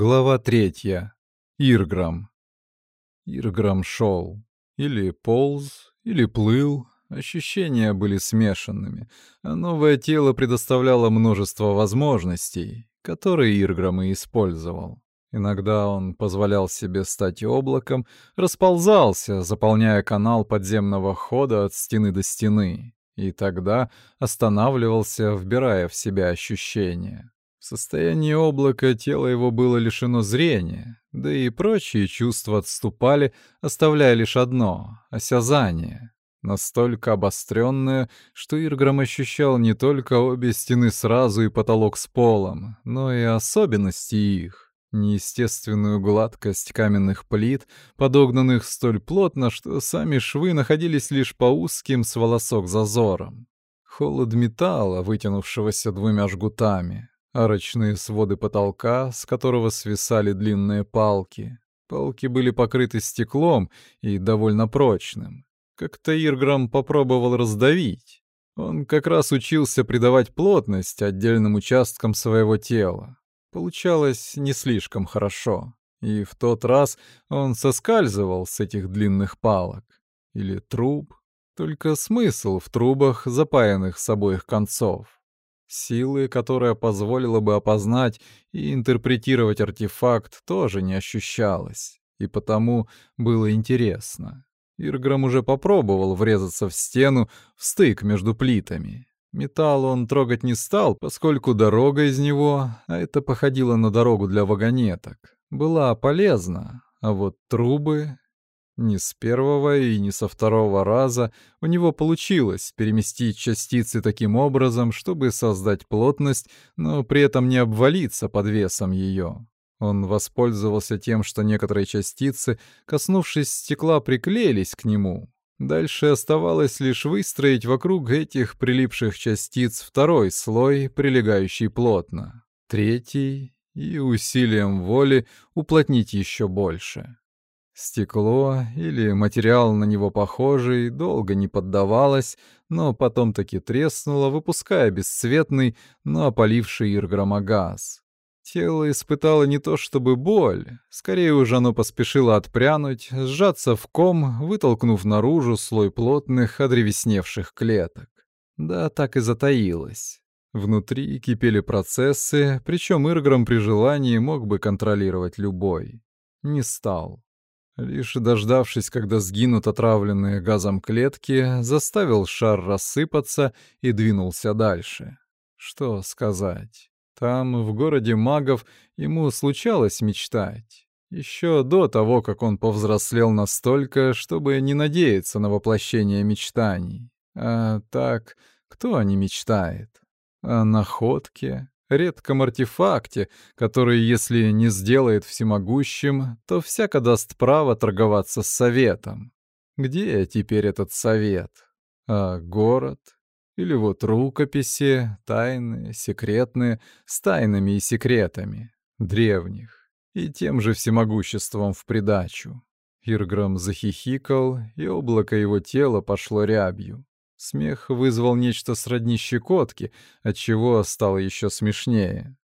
Глава третья. Ирграм. Ирграм шел. Или полз, или плыл. Ощущения были смешанными, а новое тело предоставляло множество возможностей, которые Ирграм и использовал. Иногда он позволял себе стать облаком, расползался, заполняя канал подземного хода от стены до стены, и тогда останавливался, вбирая в себя ощущения. Состоянии облака тело его было лишено зрения, да и прочие чувства отступали, оставляя лишь одно — осязание. Настолько обостренное, что Ирграм ощущал не только обе стены сразу и потолок с полом, но и особенности их. Неестественную гладкость каменных плит, подогнанных столь плотно, что сами швы находились лишь по узким с волосок зазорам. Холод металла, вытянувшегося двумя жгутами, арочные своды потолка, с которого свисали длинные палки. Палки были покрыты стеклом и довольно прочным. Как-то Ирграм попробовал раздавить. Он как раз учился придавать плотность отдельным участкам своего тела. Получалось не слишком хорошо. И в тот раз он соскальзывал с этих длинных палок. Или труб. Только смысл в трубах, запаянных с обоих концов. Силы, которая позволила бы опознать и интерпретировать артефакт, тоже не ощущалось, и потому было интересно. Ирграм уже попробовал врезаться в стену, в стык между плитами. Металл он трогать не стал, поскольку дорога из него, а это походило на дорогу для вагонеток, была полезна, а вот трубы ни с первого и ни со второго раза у него получилось переместить частицы таким образом, чтобы создать плотность, но при этом не обвалиться под весом ее. Он воспользовался тем, что некоторые частицы, коснувшись стекла, приклеились к нему. Дальше оставалось лишь выстроить вокруг этих прилипших частиц второй слой, прилегающий плотно, третий и усилием воли уплотнить еще больше. Стекло или материал на него похожий долго не поддавалось, но потом таки треснуло, выпуская бесцветный, но опаливший Ирграма газ. Тело испытало не то чтобы боль, скорее уже оно поспешило отпрянуть, сжаться в ком, вытолкнув наружу слой плотных, одревесневших клеток. Да, так и затаилось. Внутри кипели процессы, причем Ирграм при желании мог бы контролировать любой. Не стал. Лишь дождавшись, когда сгинут отравленные газом клетки, заставил шар рассыпаться и двинулся дальше. Что сказать? Там, в городе магов, ему случалось мечтать. Еще до того, как он повзрослел настолько, чтобы не надеяться на воплощение мечтаний. А так, кто не мечтает? О находке, редком артефакте, который, если не сделает всемогущим, то всяко даст право торговаться с советом. Где теперь этот совет? А город? Или вот рукописи, тайные, секретные, с тайнами и секретами, древних, и тем же всемогуществом в придачу. Ирграм захихикал, и облако его тела пошло рябью. Смех вызвал нечто сродни щекотки, отчего стало еще смешнее.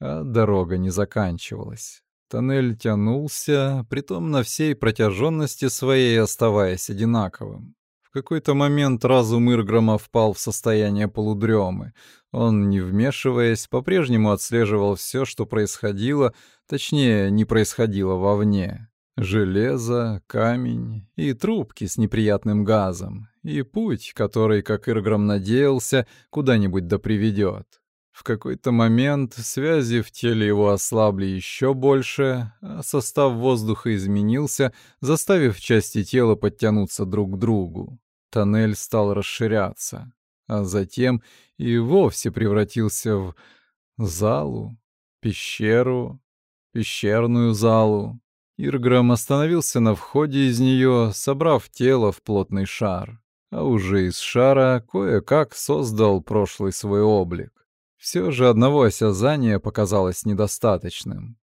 А дорога не заканчивалась. Тоннель тянулся, притом на всей протяженности своей оставаясь одинаковым. В какой-то момент разум Ирграма впал в состояние полудремы. Он, не вмешиваясь, по-прежнему отслеживал все, что происходило, точнее, не происходило вовне. Железо, камень и трубки с неприятным газом, и путь, который, как Ирграм надеялся, куда-нибудь да приведет. В какой-то момент связи в теле его ослабли еще больше, а состав воздуха изменился, заставив части тела подтянуться друг к другу. Тоннель стал расширяться, а затем и вовсе превратился в залу, пещеру, пещерную залу. Ирграм остановился на входе из нее, собрав тело в плотный шар, а уже из шара кое-как создал прошлый свой облик. Все же одного осязания показалось недостаточным.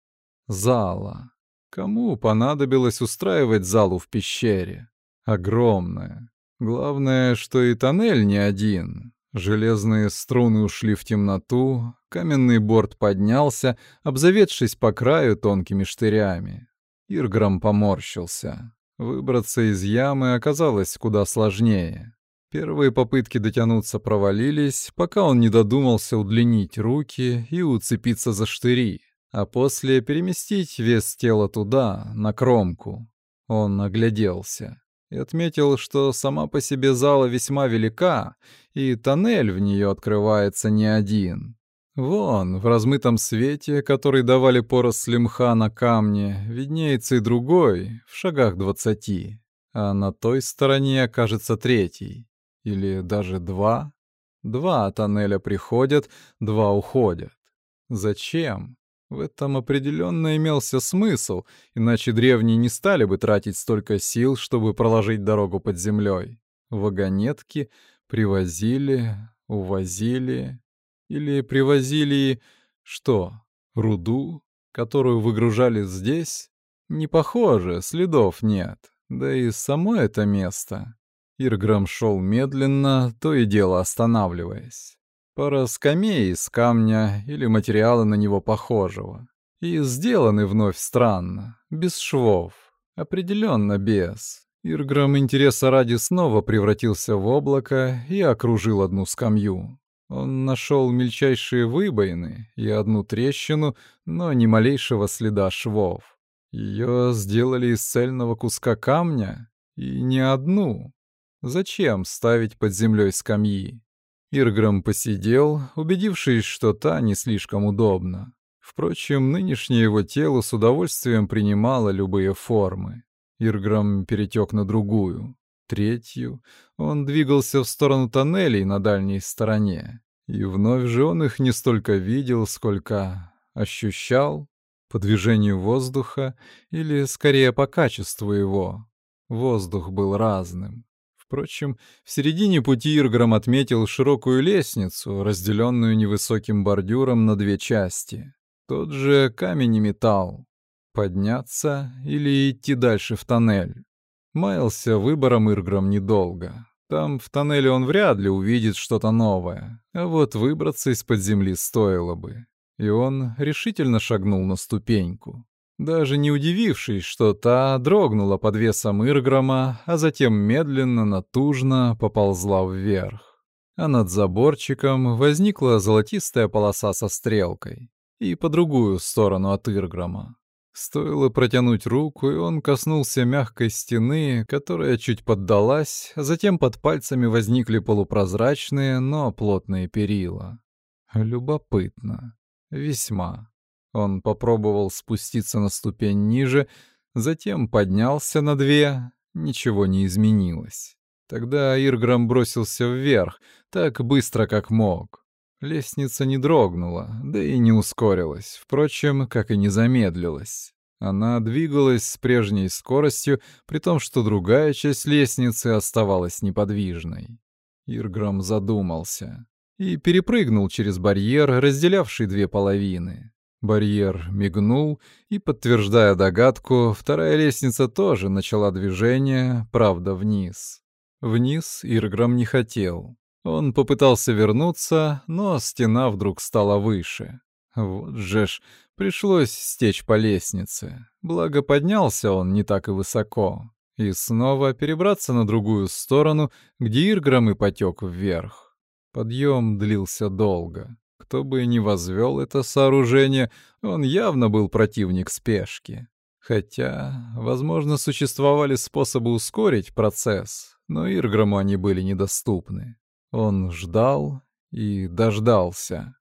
Зала. Кому понадобилось устраивать залу в пещере? Огромная. Главное, что и тоннель не один. Железные струны ушли в темноту, Каменный борт поднялся, обзаведшись по краю тонкими штырями. Ирграм поморщился. Выбраться из ямы оказалось куда сложнее. Первые попытки дотянуться провалились, пока он не додумался удлинить руки и уцепиться за штыри, а после переместить вес тела туда, на кромку. Он огляделся и отметил, что сама по себе зала весьма велика, и тоннель в нее открывается не один. Вон, в размытом свете, который давали поросли мха на камне, виднеется и другой, в шагах двадцати, а на той стороне окажется третий. Или даже два. Два тоннеля приходят, два уходят. Зачем? В этом определенно имелся смысл, иначе древние не стали бы тратить столько сил, чтобы проложить дорогу под землей. Вагонетки привозили, увозили, или привозили... что? Руду, которую выгружали здесь? Не похоже, следов нет. Да и само это место. Ирграм шел медленно, то и дело останавливаясь. Пара скамей из камня или материала на него похожего. И сделаны вновь странно, без швов. Определенно без. Ирграм интереса ради снова превратился в облако и окружил одну скамью. Он нашел мельчайшие выбоины и одну трещину, но ни малейшего следа швов. Ее сделали из цельного куска камня, и не одну. Зачем ставить под землей скамьи? Ирграм посидел, убедившись, что та не слишком удобна. Впрочем, нынешнее его тело с удовольствием принимало любые формы. Ирграм перетек на другую третью. Он двигался в сторону тоннелей на дальней стороне. И вновь же он их не столько видел, сколько ощущал по движению воздуха или, скорее, по качеству его. Воздух был разным. Впрочем, в середине пути Ирграм отметил широкую лестницу, разделенную невысоким бордюром на две части. Тот же камень и металл. Подняться или идти дальше в тоннель. Маялся выбором Ирграм недолго. Там в тоннеле он вряд ли увидит что-то новое, а вот выбраться из-под земли стоило бы. И он решительно шагнул на ступеньку. Даже не удивившись, что та дрогнула под весом Ирграма, а затем медленно, натужно поползла вверх. А над заборчиком возникла золотистая полоса со стрелкой. И по другую сторону от Ирграма. Стоило протянуть руку, и он коснулся мягкой стены, которая чуть поддалась, а затем под пальцами возникли полупрозрачные, но плотные перила. Любопытно. Весьма. Он попробовал спуститься на ступень ниже, затем поднялся на две. Ничего не изменилось. Тогда Ирграм бросился вверх, так быстро, как мог. Лестница не дрогнула, да и не ускорилась, впрочем, как и не замедлилась. Она двигалась с прежней скоростью, при том, что другая часть лестницы оставалась неподвижной. Ирграм задумался и перепрыгнул через барьер, разделявший две половины. Барьер мигнул, и, подтверждая догадку, вторая лестница тоже начала движение, правда, вниз. Вниз Ирграм не хотел. Он попытался вернуться, но стена вдруг стала выше. Вот же ж, пришлось стечь по лестнице. Благо поднялся он не так и высоко. И снова перебраться на другую сторону, где Ирграм и потек вверх. Подъем длился долго. Кто бы ни возвел это сооружение, он явно был противник спешки. Хотя, возможно, существовали способы ускорить процесс, но Ирграму они были недоступны. Он ждал и дождался.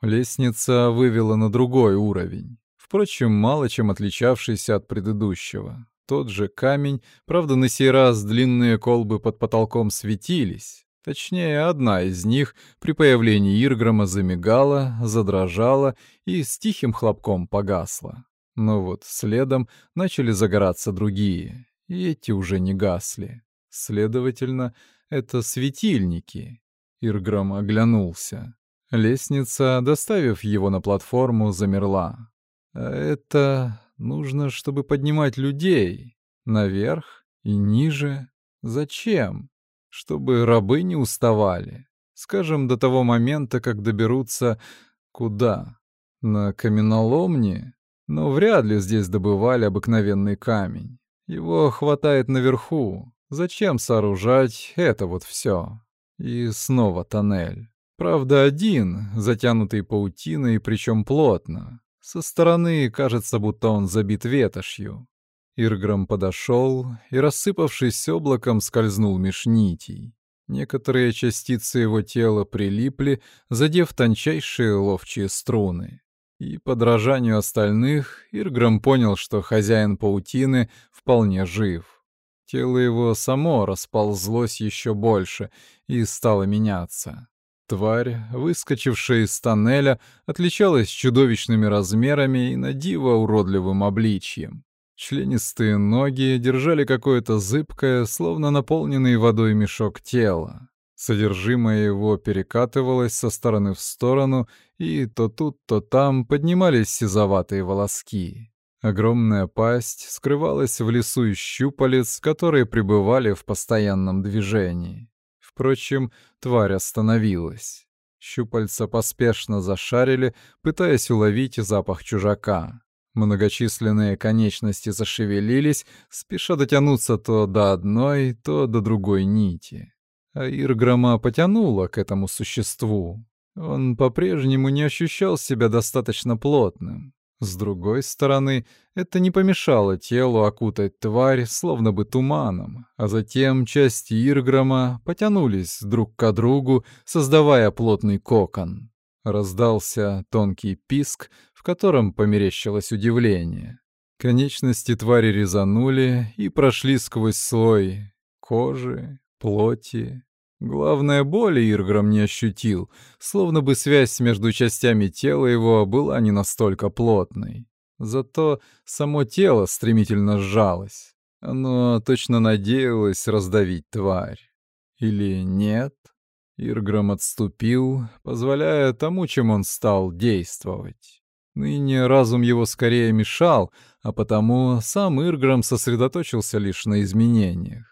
Лестница вывела на другой уровень, впрочем, мало чем отличавшийся от предыдущего. Тот же камень, правда, на сей раз длинные колбы под потолком светились. Точнее, одна из них при появлении Ирграма замигала, задрожала и с тихим хлопком погасла. Но вот следом начали загораться другие, и эти уже не гасли. Следовательно, это светильники. Ирграм оглянулся. Лестница, доставив его на платформу, замерла. Это нужно, чтобы поднимать людей. Наверх и ниже. Зачем? Чтобы рабы не уставали. Скажем, до того момента, как доберутся... Куда? На каменоломне? Но вряд ли здесь добывали обыкновенный камень. Его хватает наверху. Зачем сооружать это вот все? И снова тоннель. Правда, один, затянутый паутиной, причем плотно. Со стороны кажется, будто он забит ветошью. Ирграм подошел и, рассыпавшись облаком, скользнул меж нитей. Некоторые частицы его тела прилипли, задев тончайшие ловчие струны. И, подражанию остальных, Ирграм понял, что хозяин паутины вполне жив. Тело его само расползлось еще больше и стало меняться. Тварь, выскочившая из тоннеля, отличалась чудовищными размерами и на диво уродливым обличьем. Членистые ноги держали какое-то зыбкое, словно наполненный водой мешок тела. Содержимое его перекатывалось со стороны в сторону, и то тут, то там поднимались сизоватые волоски. Огромная пасть скрывалась в лесу из щупалец, которые пребывали в постоянном движении. Впрочем, тварь остановилась. Щупальца поспешно зашарили, пытаясь уловить запах чужака. Многочисленные конечности зашевелились, спеша дотянуться то до одной, то до другой нити. А Ирграма потянула к этому существу. Он по-прежнему не ощущал себя достаточно плотным. С другой стороны, это не помешало телу окутать тварь словно бы туманом, а затем части Ирграма потянулись друг к другу, создавая плотный кокон. Раздался тонкий писк, в котором померещилось удивление. Конечности твари резанули и прошли сквозь слой кожи, плоти, Главное, боли Ирграм не ощутил, словно бы связь между частями тела его была не настолько плотной. Зато само тело стремительно сжалось. Оно точно надеялось раздавить тварь. Или нет? Ирграм отступил, позволяя тому, чем он стал, действовать. Ныне разум его скорее мешал, а потому сам Ирграм сосредоточился лишь на изменениях.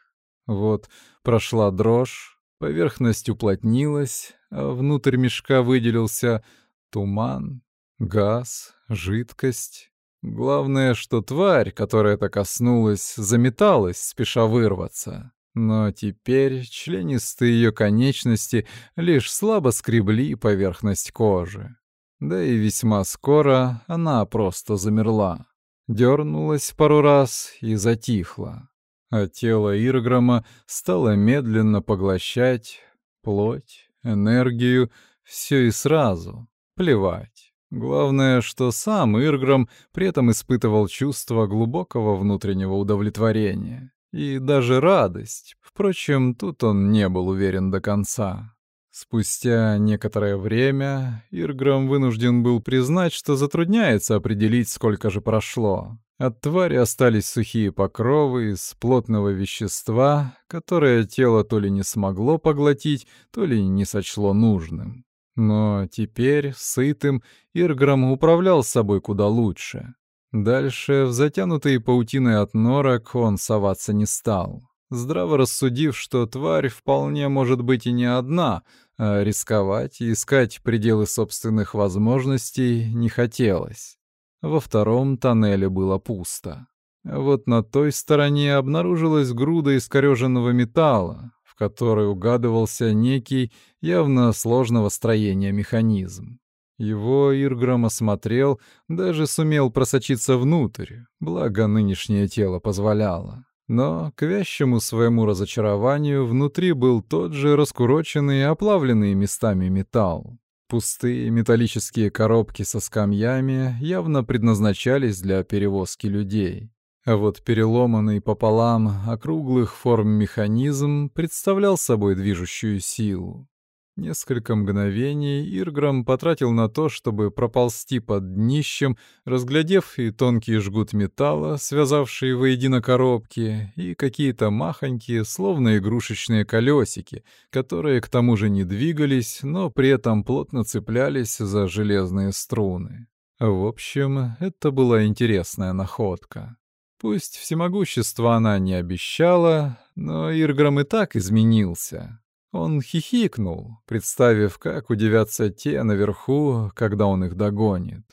Вот прошла дрожь, Поверхность уплотнилась, а внутрь мешка выделился туман, газ, жидкость. Главное, что тварь, которая это коснулась, заметалась, спеша вырваться. Но теперь членистые ее конечности лишь слабо скребли поверхность кожи. Да и весьма скоро она просто замерла. Дернулась пару раз и затихла а тело Ирграма стало медленно поглощать плоть, энергию, все и сразу. Плевать. Главное, что сам Ирграм при этом испытывал чувство глубокого внутреннего удовлетворения и даже радость. Впрочем, тут он не был уверен до конца. Спустя некоторое время Ирграм вынужден был признать, что затрудняется определить, сколько же прошло. От твари остались сухие покровы из плотного вещества, которое тело то ли не смогло поглотить, то ли не сочло нужным. Но теперь, сытым, Ирграм управлял собой куда лучше. Дальше в затянутые паутиной от норок он соваться не стал, здраво рассудив, что тварь вполне может быть и не одна, а рисковать и искать пределы собственных возможностей не хотелось. Во втором тоннеле было пусто. вот на той стороне обнаружилась груда искорёженного металла, в которой угадывался некий, явно сложного строения механизм. Его Ирграм осмотрел, даже сумел просочиться внутрь, благо нынешнее тело позволяло. Но, к вящему своему разочарованию, внутри был тот же раскуроченный и оплавленный местами металл. Пустые металлические коробки со скамьями явно предназначались для перевозки людей. А вот переломанный пополам округлых форм механизм представлял собой движущую силу. Несколько мгновений Ирграм потратил на то, чтобы проползти под днищем, разглядев и тонкий жгут металла, связавшие воедино коробки, и какие-то махонькие, словно игрушечные колесики, которые к тому же не двигались, но при этом плотно цеплялись за железные струны. В общем, это была интересная находка. Пусть всемогущество она не обещала, но Ирграм и так изменился. Он хихикнул, представив, как удивятся те наверху, когда он их догонит.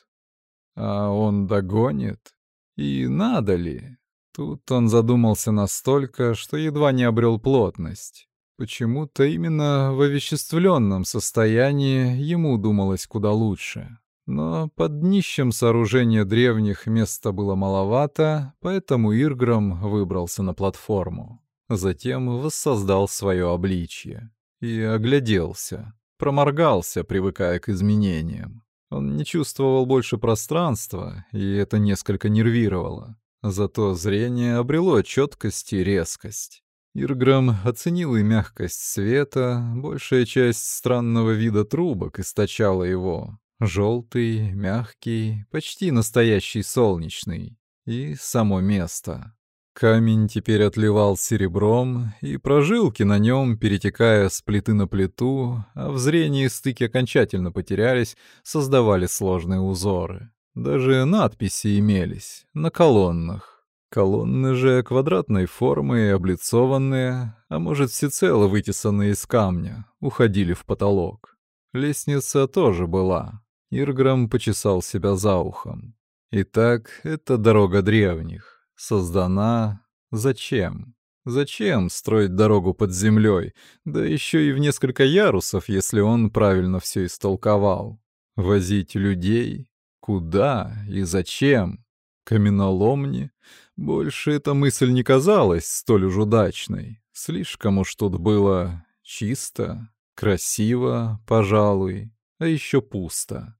А он догонит? И надо ли? Тут он задумался настолько, что едва не обрел плотность. Почему-то именно в овеществленном состоянии ему думалось куда лучше. Но под днищем сооружения древних места было маловато, поэтому Ирграм выбрался на платформу. Затем воссоздал свое обличье и огляделся, проморгался, привыкая к изменениям. Он не чувствовал больше пространства, и это несколько нервировало. Зато зрение обрело четкость и резкость. Ирграм оценил и мягкость света, большая часть странного вида трубок источала его. Желтый, мягкий, почти настоящий солнечный. И само место. Камень теперь отливал серебром, и прожилки на нем, перетекая с плиты на плиту, а в зрении стыки окончательно потерялись, создавали сложные узоры. Даже надписи имелись на колоннах. Колонны же квадратной формы, облицованные, а может всецело вытесанные из камня, уходили в потолок. Лестница тоже была. Ирграм почесал себя за ухом. Итак, это дорога древних создана... Зачем? Зачем строить дорогу под землей, да еще и в несколько ярусов, если он правильно все истолковал? Возить людей? Куда и зачем? Каменоломни? Больше эта мысль не казалась столь уж удачной. Слишком уж тут было чисто, красиво, пожалуй, а еще пусто.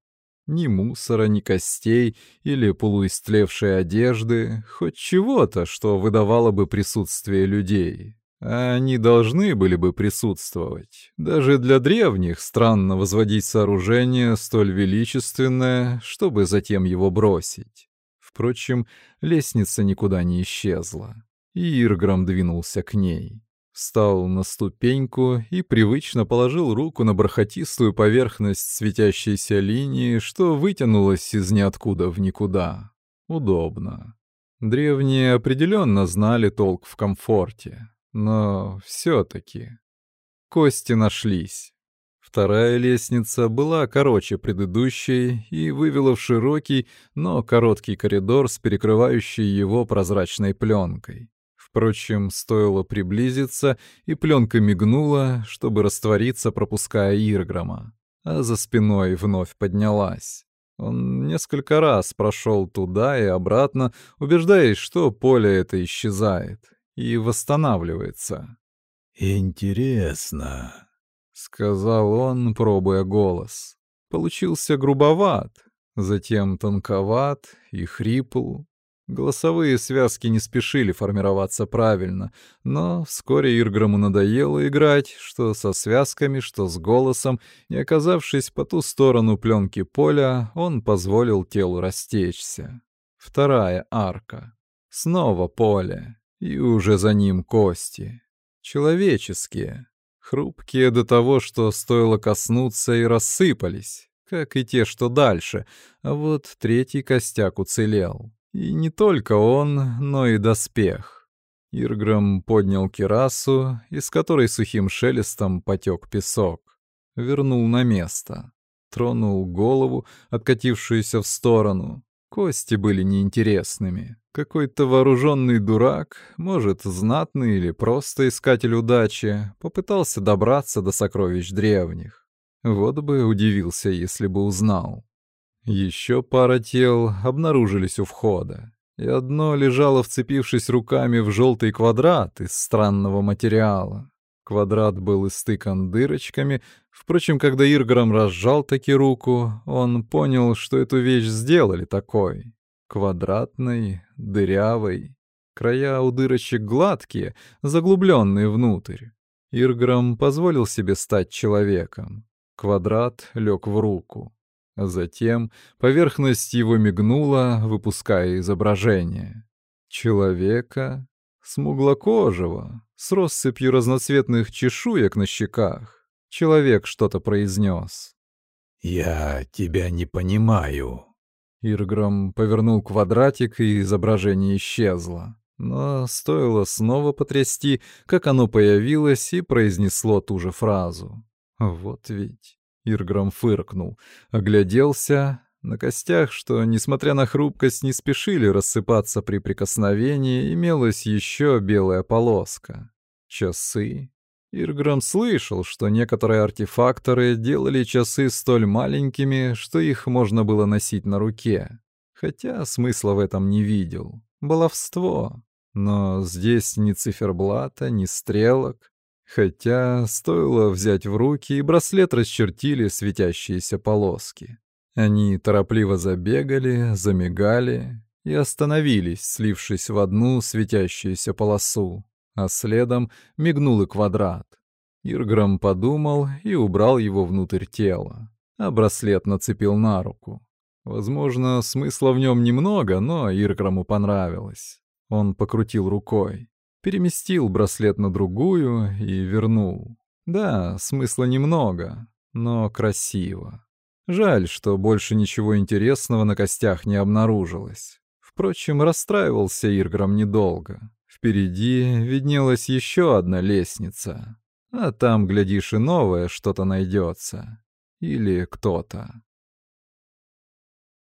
Ни мусора, ни костей или полуистлевшей одежды, хоть чего-то, что выдавало бы присутствие людей. Они должны были бы присутствовать. Даже для древних странно возводить сооружение столь величественное, чтобы затем его бросить. Впрочем, лестница никуда не исчезла, и Ирграм двинулся к ней. Встал на ступеньку и привычно положил руку на бархатистую поверхность светящейся линии, что вытянулась из ниоткуда в никуда. Удобно. Древние определенно знали толк в комфорте, но все-таки кости нашлись. Вторая лестница была короче предыдущей и вывела в широкий, но короткий коридор с перекрывающей его прозрачной пленкой. Впрочем, стоило приблизиться, и пленка мигнула, чтобы раствориться, пропуская Ирграма. А за спиной вновь поднялась. Он несколько раз прошел туда и обратно, убеждаясь, что поле это исчезает и восстанавливается. «Интересно», — сказал он, пробуя голос. Получился грубоват, затем тонковат и хрипл, Голосовые связки не спешили формироваться правильно, но вскоре Ирграму надоело играть, что со связками, что с голосом, и, оказавшись по ту сторону пленки поля, он позволил телу растечься. Вторая арка. Снова поле, и уже за ним кости. Человеческие, хрупкие до того, что стоило коснуться и рассыпались, как и те, что дальше, а вот третий костяк уцелел. И не только он, но и доспех. Ирграм поднял кирасу, из которой сухим шелестом потек песок. Вернул на место. Тронул голову, откатившуюся в сторону. Кости были неинтересными. Какой-то вооруженный дурак, может, знатный или просто искатель удачи, попытался добраться до сокровищ древних. Вот бы удивился, если бы узнал. Еще пара тел обнаружились у входа, и одно лежало, вцепившись руками в желтый квадрат из странного материала. Квадрат был истыкан дырочками. Впрочем, когда Ирграм разжал таки руку, он понял, что эту вещь сделали такой. Квадратной, дырявой. Края у дырочек гладкие, заглубленные внутрь. Ирграм позволил себе стать человеком. Квадрат лег в руку. А затем поверхность его мигнула, выпуская изображение. Человека, смуглокожего, с россыпью разноцветных чешуек на щеках. Человек что-то произнес. «Я тебя не понимаю». Ирграм повернул квадратик, и изображение исчезло. Но стоило снова потрясти, как оно появилось и произнесло ту же фразу. Вот ведь. Ирграм фыркнул, огляделся. На костях, что, несмотря на хрупкость, не спешили рассыпаться при прикосновении, имелась еще белая полоска. Часы. Ирграм слышал, что некоторые артефакторы делали часы столь маленькими, что их можно было носить на руке. Хотя смысла в этом не видел. Баловство. Но здесь ни циферблата, ни стрелок. Хотя стоило взять в руки, и браслет расчертили светящиеся полоски. Они торопливо забегали, замигали и остановились, слившись в одну светящуюся полосу, а следом мигнул и квадрат. Ирграм подумал и убрал его внутрь тела, а браслет нацепил на руку. Возможно, смысла в нем немного, но Ирграму понравилось. Он покрутил рукой переместил браслет на другую и вернул. Да, смысла немного, но красиво. Жаль, что больше ничего интересного на костях не обнаружилось. Впрочем, расстраивался Ирграм недолго. Впереди виднелась еще одна лестница. А там, глядишь, и новое что-то найдется. Или кто-то.